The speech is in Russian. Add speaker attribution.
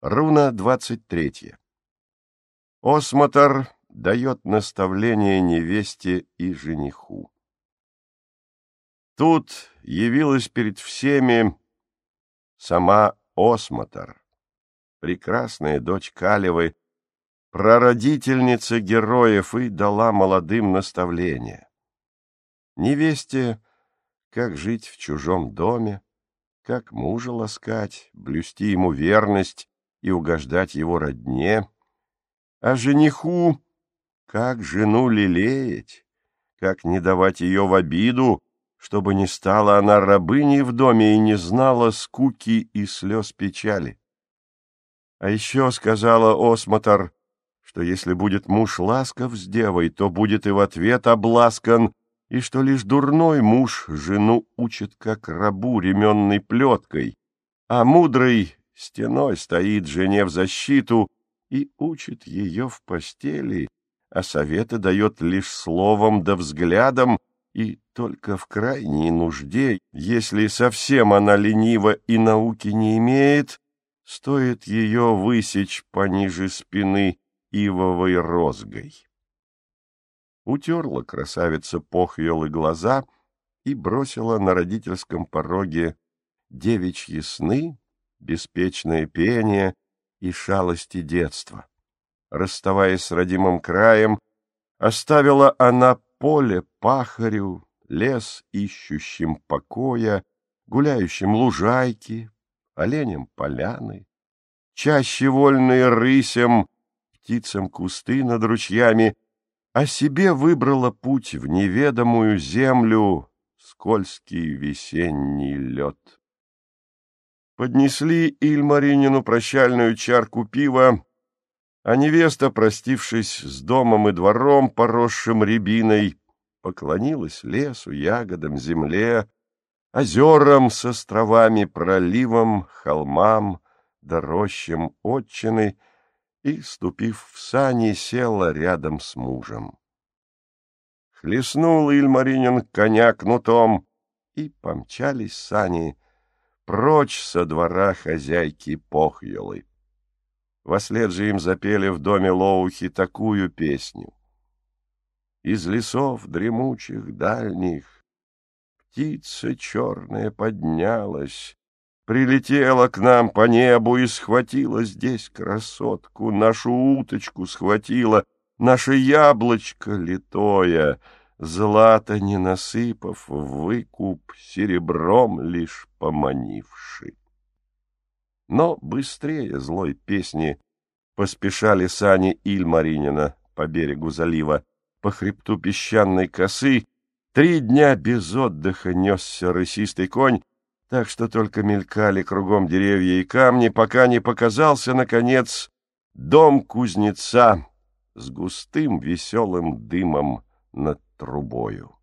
Speaker 1: Руна двадцать третья. Осмотр дает наставление невесте и жениху. Тут явилась перед всеми сама Осмотр, прекрасная дочь Калевы, прародительница героев, и дала молодым наставление. Невесте, как жить в чужом доме, как мужа ласкать, блюсти ему верность и угождать его родне, а жениху, как жену лелеять, как не давать ее в обиду, чтобы не стала она рабыней в доме и не знала скуки и слез печали. А еще сказала Осмотр, что если будет муж ласков с девой, то будет и в ответ обласкан, и что лишь дурной муж жену учит как рабу ременной плеткой, а мудрый стеной стоит жене в защиту и учит ее в постели, а советы дает лишь словом да взглядом, и только в крайней нужде, если совсем она ленива и науки не имеет, стоит ее высечь пониже спины ивовой розгой. Утерла красавица похьелы глаза и бросила на родительском пороге девичьи сны, беспечное пение и шалости детства. Расставаясь с родимым краем, оставила она поле пахарю, лес ищущим покоя, гуляющим лужайки, оленям поляны, чаще вольные рысям, птицам кусты над ручьями, а себе выбрала путь в неведомую землю, скользкий весенний лед. Поднесли Ильмаринину прощальную чарку пива, а невеста, простившись с домом и двором, поросшим рябиной, поклонилась лесу, ягодам, земле, озерам с островами, проливам, холмам, да рощам отчины и, ступив в сани, села рядом с мужем. Хлестнул Ильмаринин коня кнутом, и помчались сани прочь со двора хозяйки Похьелы. Вослед же им запели в доме Лоухи такую песню. Из лесов дремучих дальних птица черная поднялась, Прилетела к нам по небу и схватила здесь красотку, Нашу уточку схватила, наше яблочко литое, Злато не насыпав, выкуп серебром лишь поманивший. Но быстрее злой песни поспешали сани Ильмаринина по берегу залива, по хребту песчаной косы. Три дня без отдыха несся рысистый конь, так что только мелькали кругом деревья и камни, пока не показался, наконец, дом кузнеца с густым веселым дымом над трубою.